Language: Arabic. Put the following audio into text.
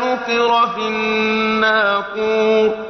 نقر في الناقور